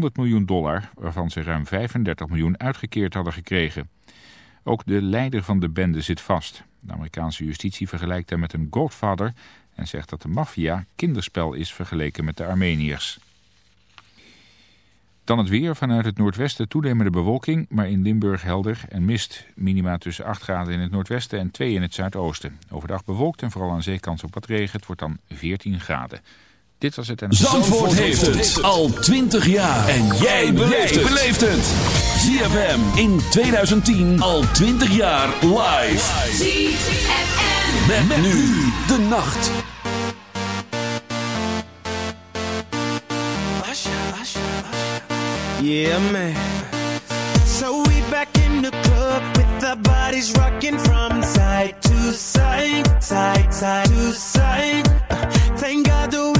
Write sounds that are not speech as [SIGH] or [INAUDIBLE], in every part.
100 miljoen dollar, waarvan ze ruim 35 miljoen uitgekeerd hadden gekregen. Ook de leider van de bende zit vast. De Amerikaanse justitie vergelijkt hem met een godfather en zegt dat de maffia kinderspel is vergeleken met de Armeniërs. Dan het weer. Vanuit het noordwesten toenemende bewolking, maar in Limburg helder en mist. Minima tussen 8 graden in het noordwesten en 2 in het zuidoosten. Overdag bewolkt en vooral aan zeekans op wat regen. Het wordt dan 14 graden. Dit was het en... Zandvoort, Zandvoort heeft het al 20 jaar. En jij beleeft het. ZFM in 2010 al 20 jaar live. ZFM. Met, met nu de nacht. Yeah, man. So we back in the club with our bodies rocking from side to side, side, side to side. Thank God the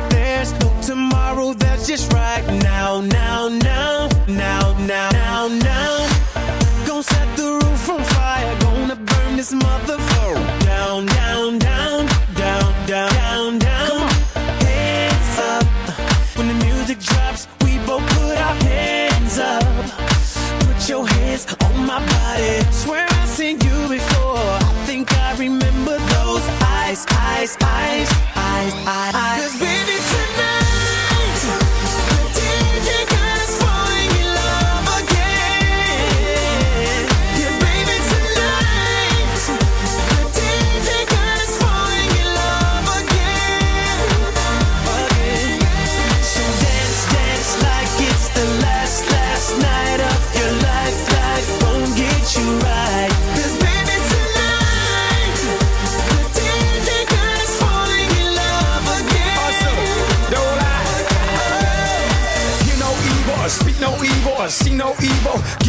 like there's no tomorrow. That's just right now, now, now, now, now, now, now. Gonna set the roof on fire. Gonna burn this motherfucker down, down, down, down, down, down, down.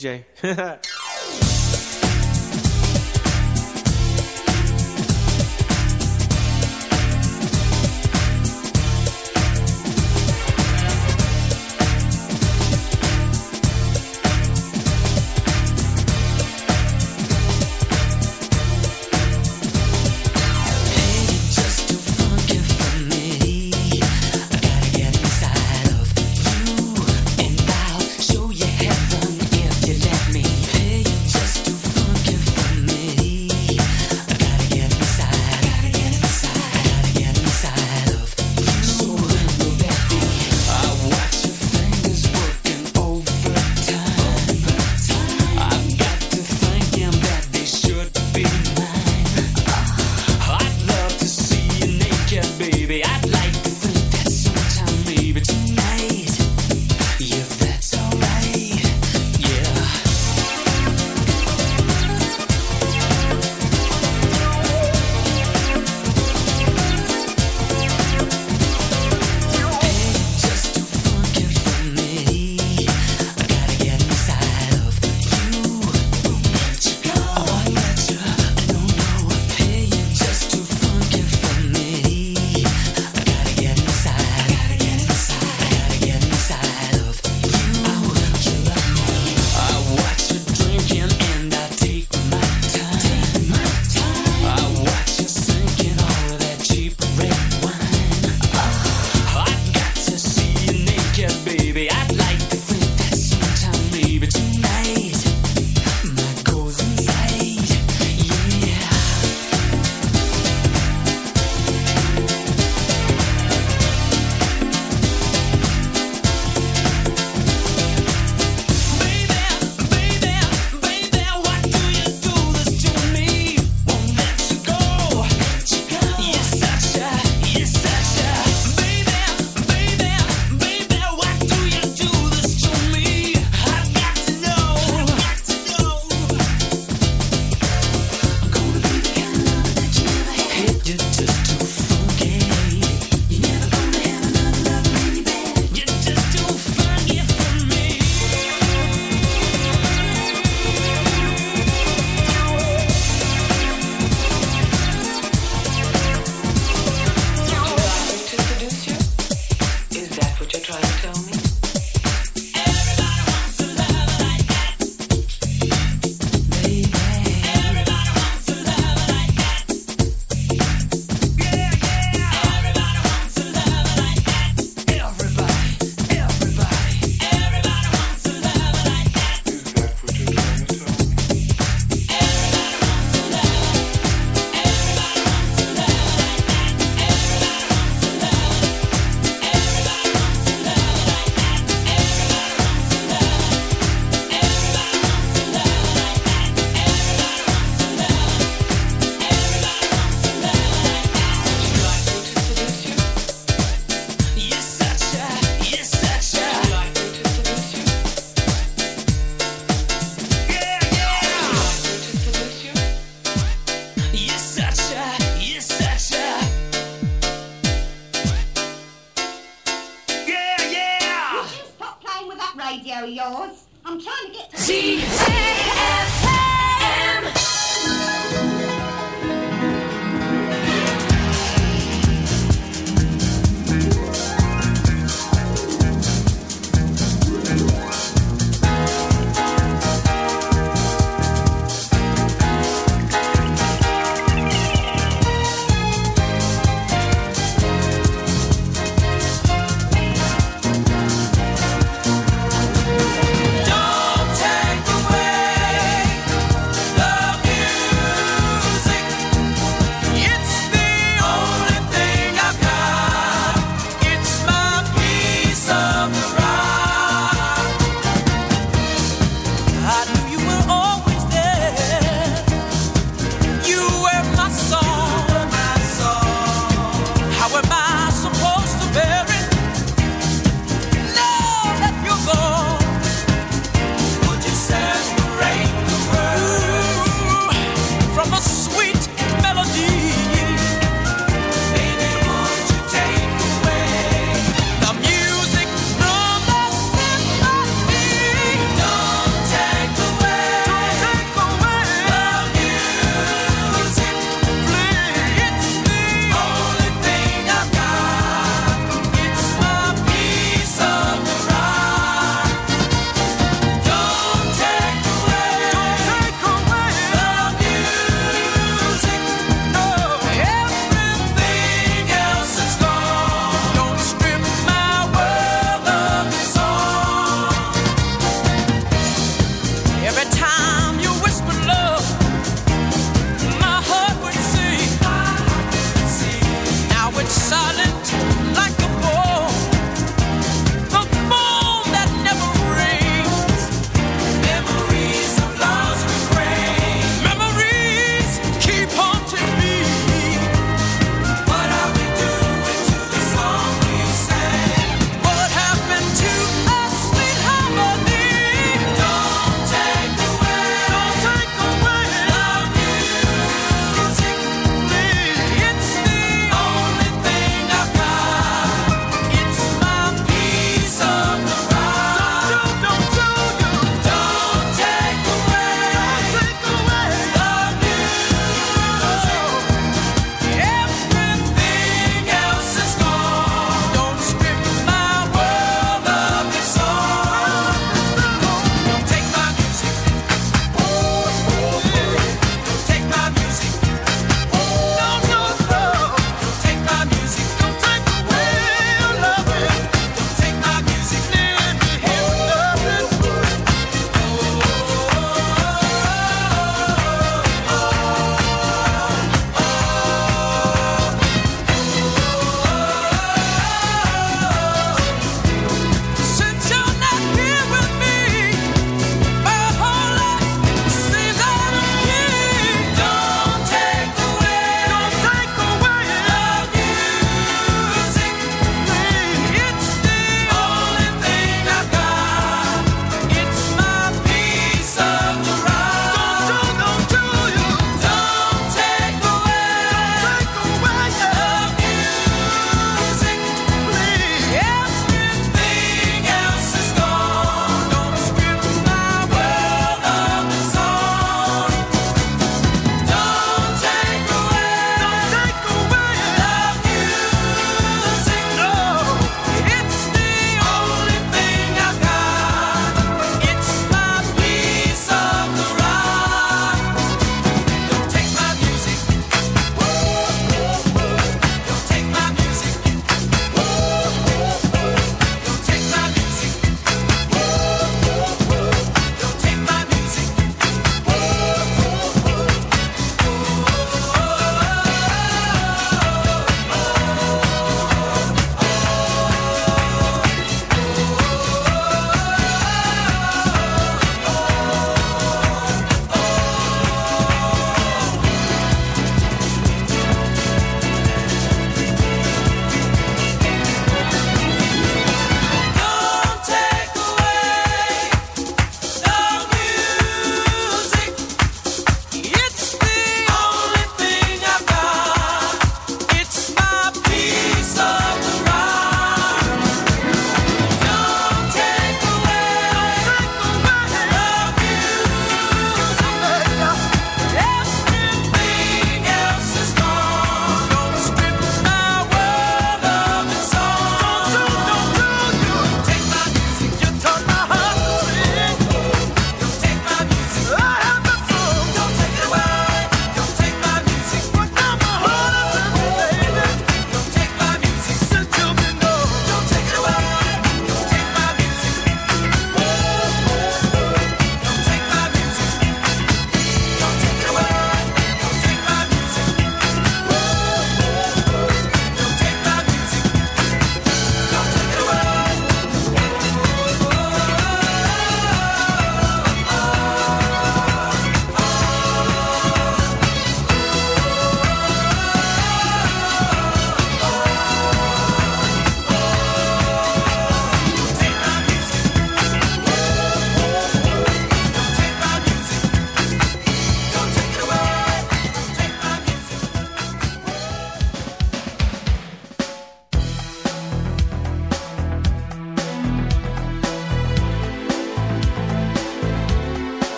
DJ. [LAUGHS]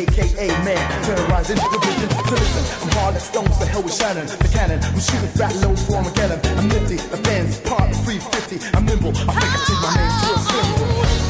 aka man, terrorizing the vision to listen. I'm hard as stones, the hell with Shannon, the cannon. I'm shooting fat low for cannon. I'm nifty, the fans part 350. I'm nimble, I think I take my name to a symbol.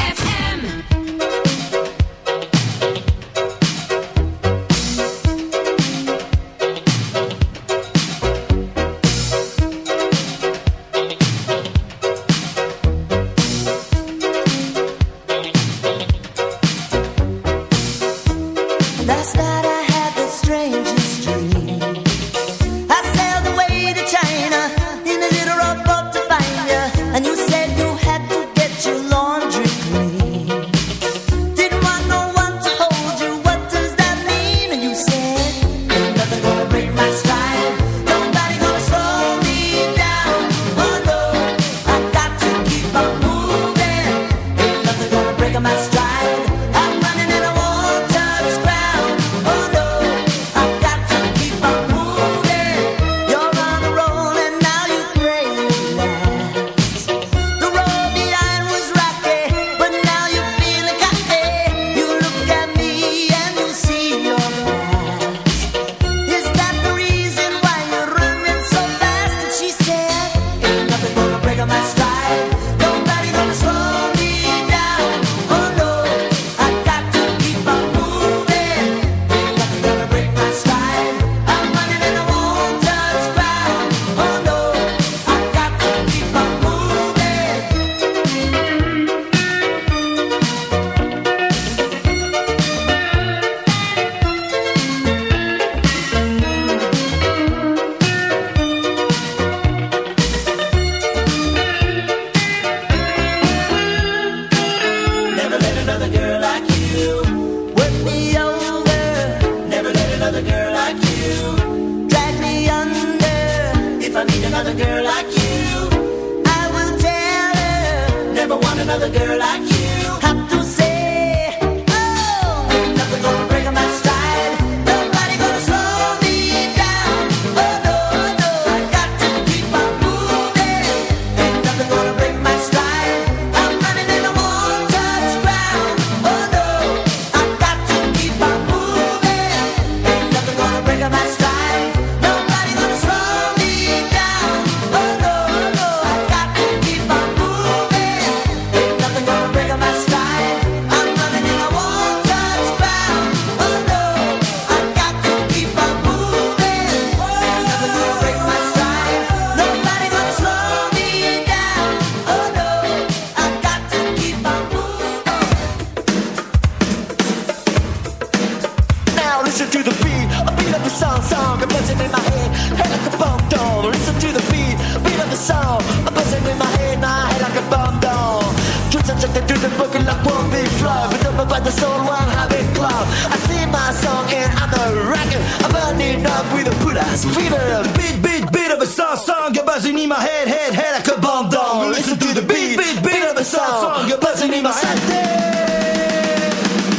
and check to the book like one big flow, but up by the soul, one habit club. I sing my song and I'm a rocker, I'm burning up with a put ass fever. Beat, beat, beat of a song, song, a buzzing in my head, head, head like a bomb down. Listen to the beat, beat, beat of a song, song You're buzzing in my head.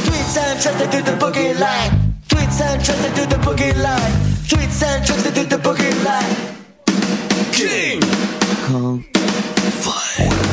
Tweets and trusted to the boogie line. Tweets and trusted to the boogie line. Tweets and trusted to the boogie line. King Kong Fire.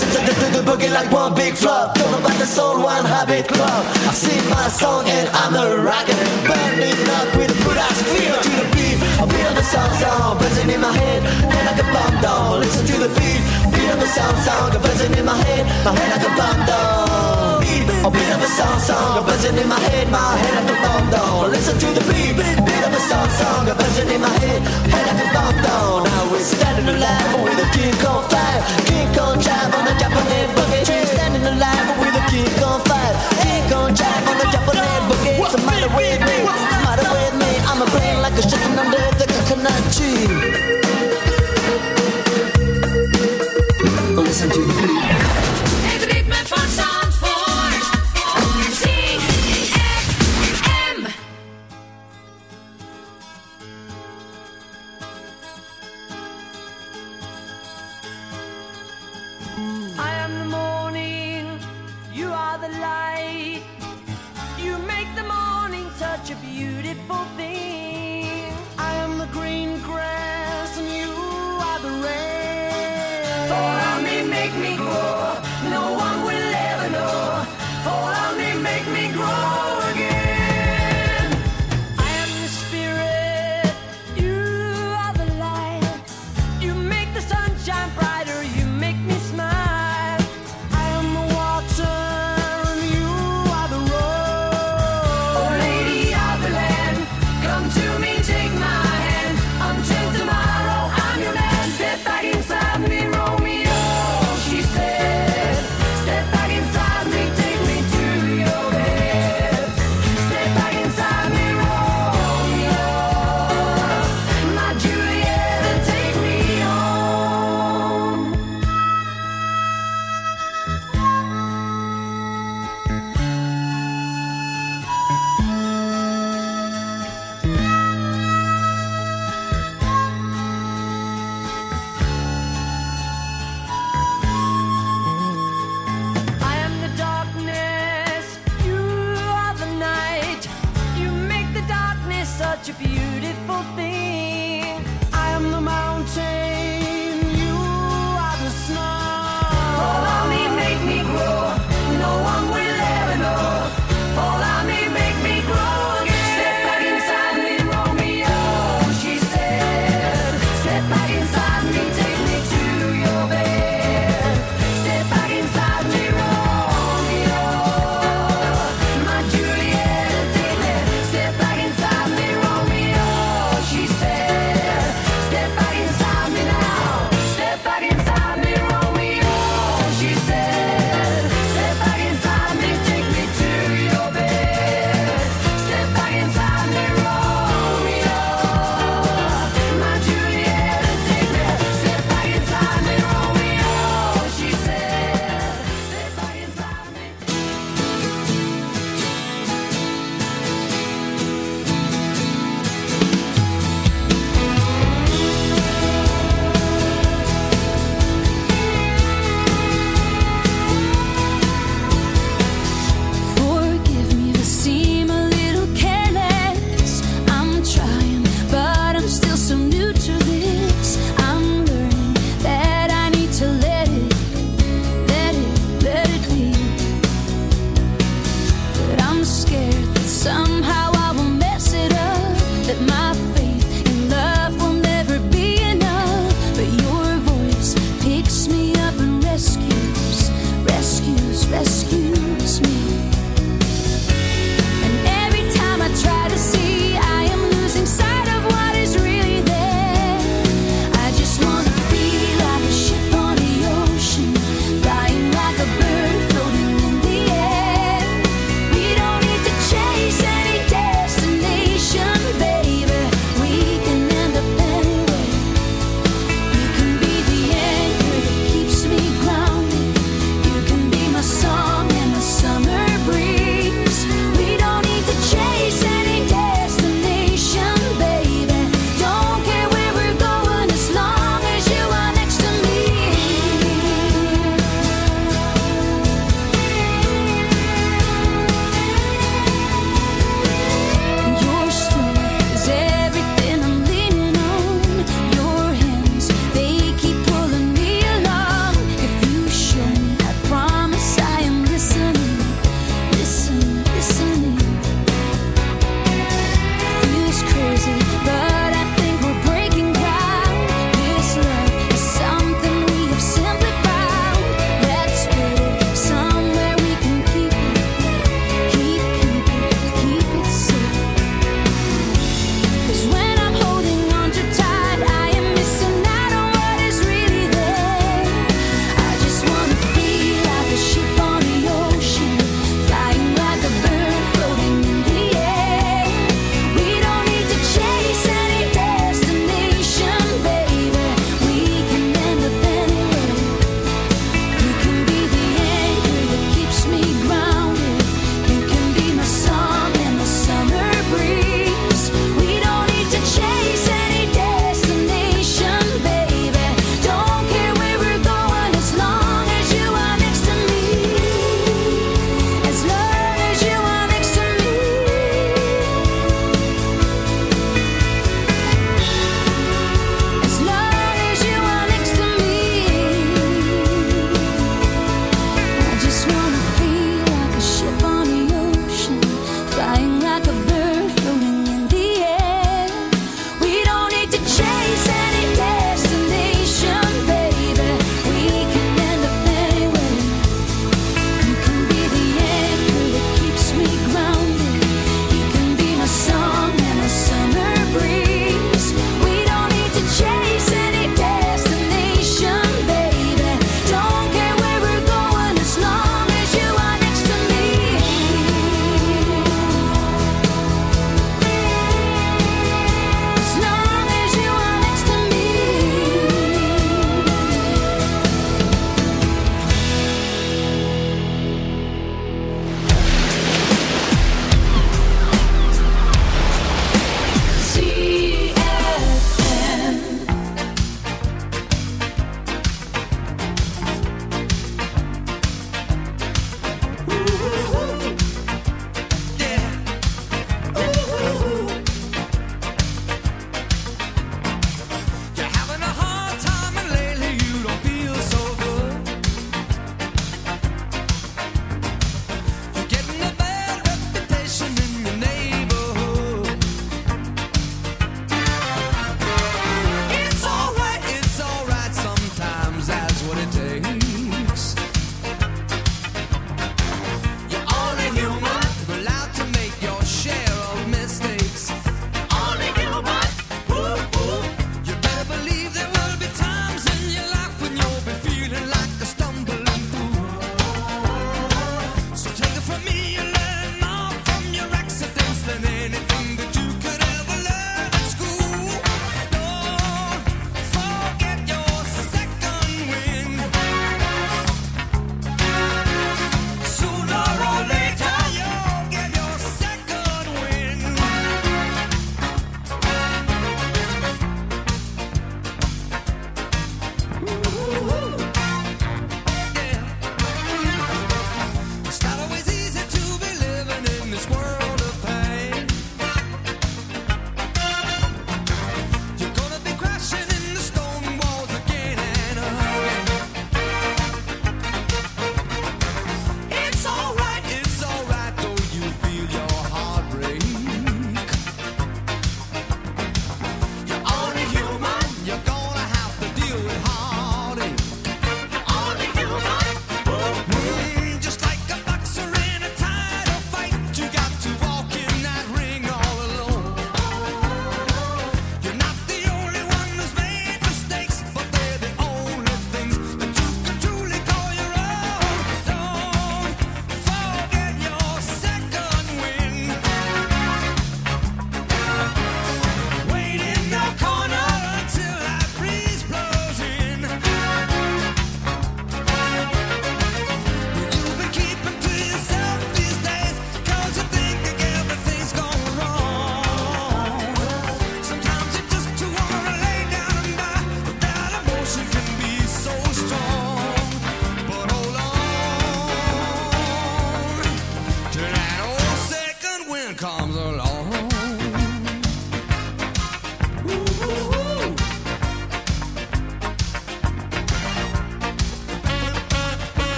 To the boogie like one big flop. Know about the soul, one habit club. I sing my song and I'm a rocker. Burning up with a good ass feel to the beat. A beat of the song song, buzzing in my head, head like a bomb down. Listen to the beat, beat of the song song, buzzing in my head, my head like a bomb down. A beat of a song song, buzzing in my head, my head like a bomb down. Listen to the beat, beat of a song song, buzzing in my head, head like a bomb down. Now we're standing alive with a king on fire, king on drive on the Japanese boogie. We're standing alive with a king on fire, king on drive on the Japanese boogie. What's the matter with me? What's the matter with me? I'm a brain like a chicken under the coconut tree. Listen to the beat. I am the morning, you are the light. You make the morning touch a beautiful.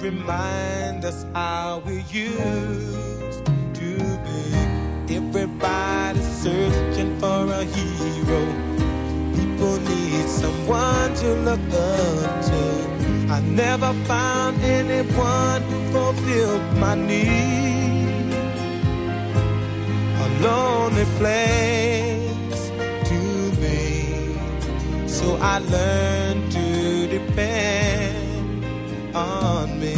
remind us how we used to be. Everybody's searching for a hero. People need someone to look up to. I never found anyone who fulfilled my need. A lonely place to be. So I learned to depend on me.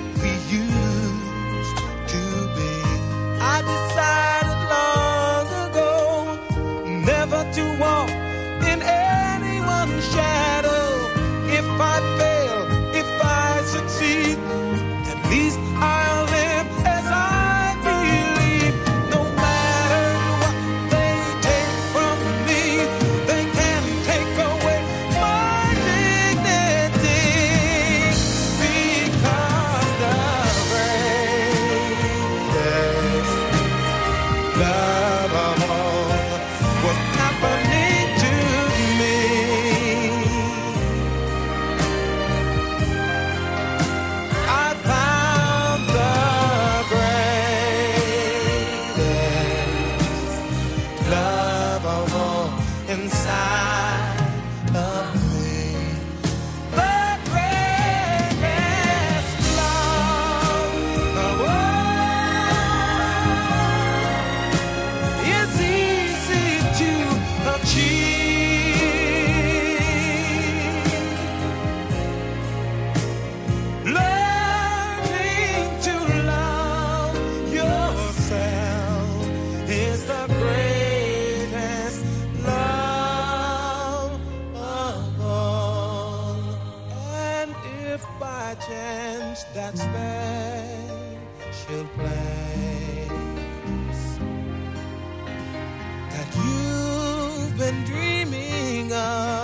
dreaming of.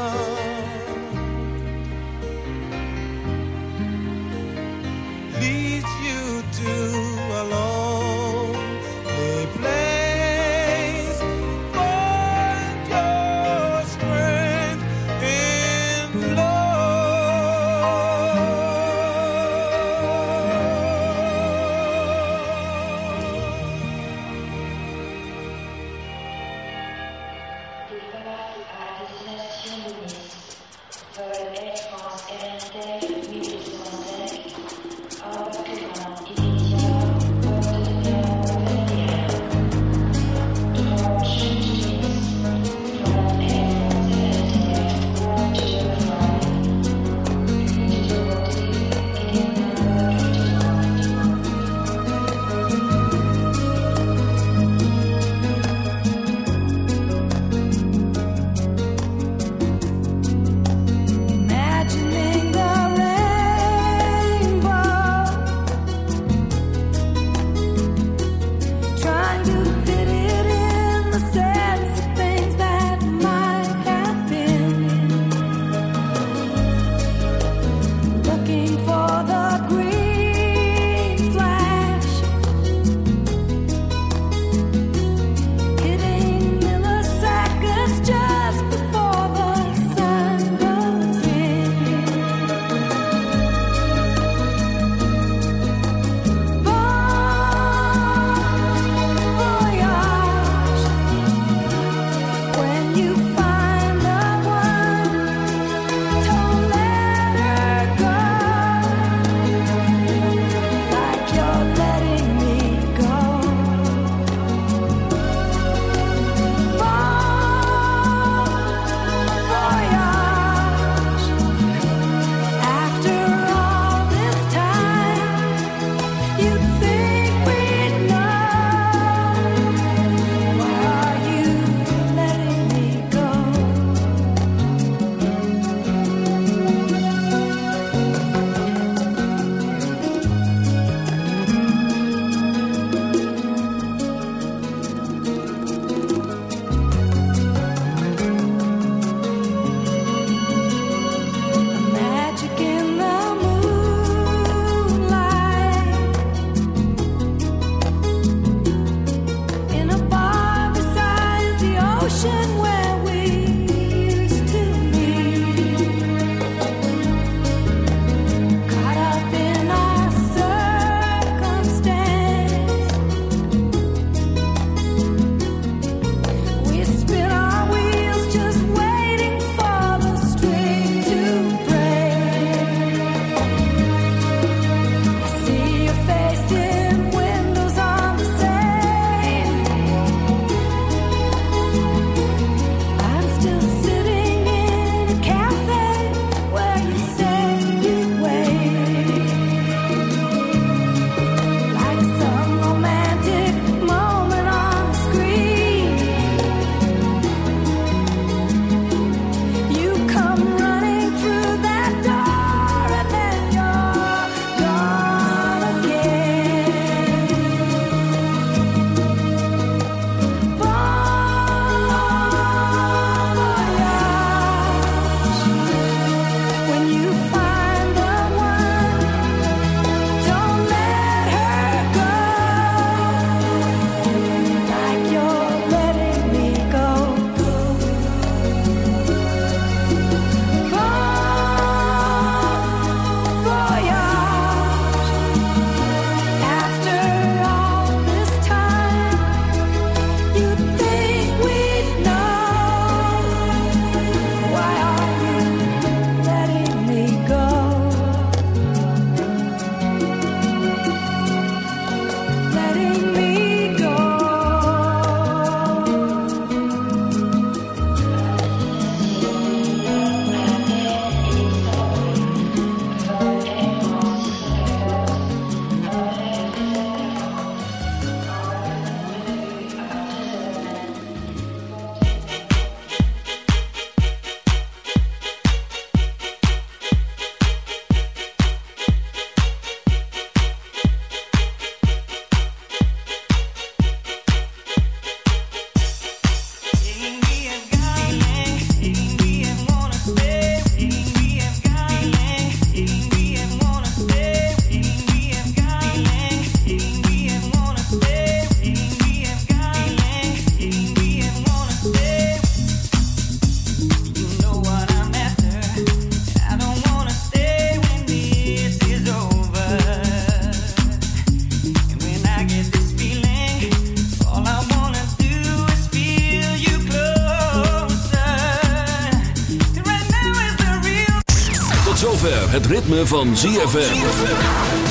Het ritme van ZFM.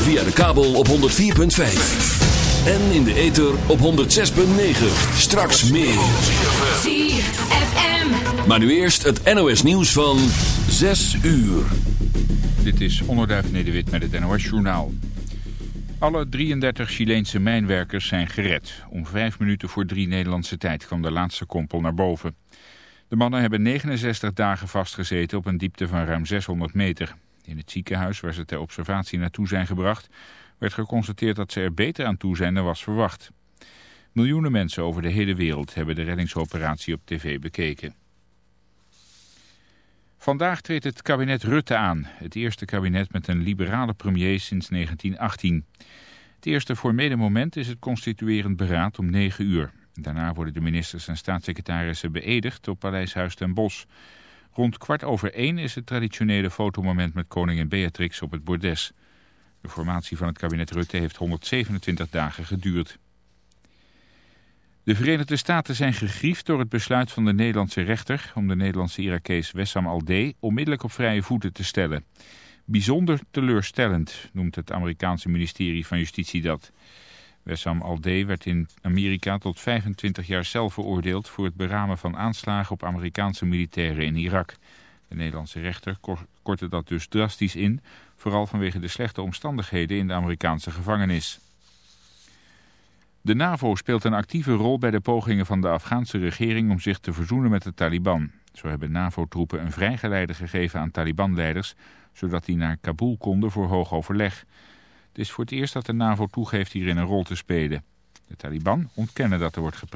Via de kabel op 104.5. En in de ether op 106.9. Straks meer. ZFM. Maar nu eerst het NOS nieuws van 6 uur. Dit is Onderduif Nederwit met het NOS Journaal. Alle 33 Chileense mijnwerkers zijn gered. Om vijf minuten voor drie Nederlandse tijd kwam de laatste kompel naar boven. De mannen hebben 69 dagen vastgezeten op een diepte van ruim 600 meter. In het ziekenhuis waar ze ter observatie naartoe zijn gebracht... werd geconstateerd dat ze er beter aan toe zijn dan was verwacht. Miljoenen mensen over de hele wereld hebben de reddingsoperatie op tv bekeken. Vandaag treedt het kabinet Rutte aan. Het eerste kabinet met een liberale premier sinds 1918. Het eerste formele moment is het constituerend beraad om 9 uur. Daarna worden de ministers en staatssecretarissen beëdigd op Paleishuis ten Bosch. Rond kwart over één is het traditionele fotomoment met koningin Beatrix op het bordes. De formatie van het kabinet Rutte heeft 127 dagen geduurd. De Verenigde Staten zijn gegriefd door het besluit van de Nederlandse rechter... om de Nederlandse Irakees Wessam Alde onmiddellijk op vrije voeten te stellen. Bijzonder teleurstellend, noemt het Amerikaanse ministerie van Justitie dat. Wessam Alde werd in Amerika tot 25 jaar cel veroordeeld... voor het beramen van aanslagen op Amerikaanse militairen in Irak. De Nederlandse rechter kortte dat dus drastisch in... vooral vanwege de slechte omstandigheden in de Amerikaanse gevangenis. De NAVO speelt een actieve rol bij de pogingen van de Afghaanse regering om zich te verzoenen met de Taliban. Zo hebben NAVO-troepen een vrijgeleide gegeven aan Taliban-leiders, zodat die naar Kabul konden voor hoog overleg. Het is voor het eerst dat de NAVO toegeeft hierin een rol te spelen. De Taliban ontkennen dat er wordt gepraat.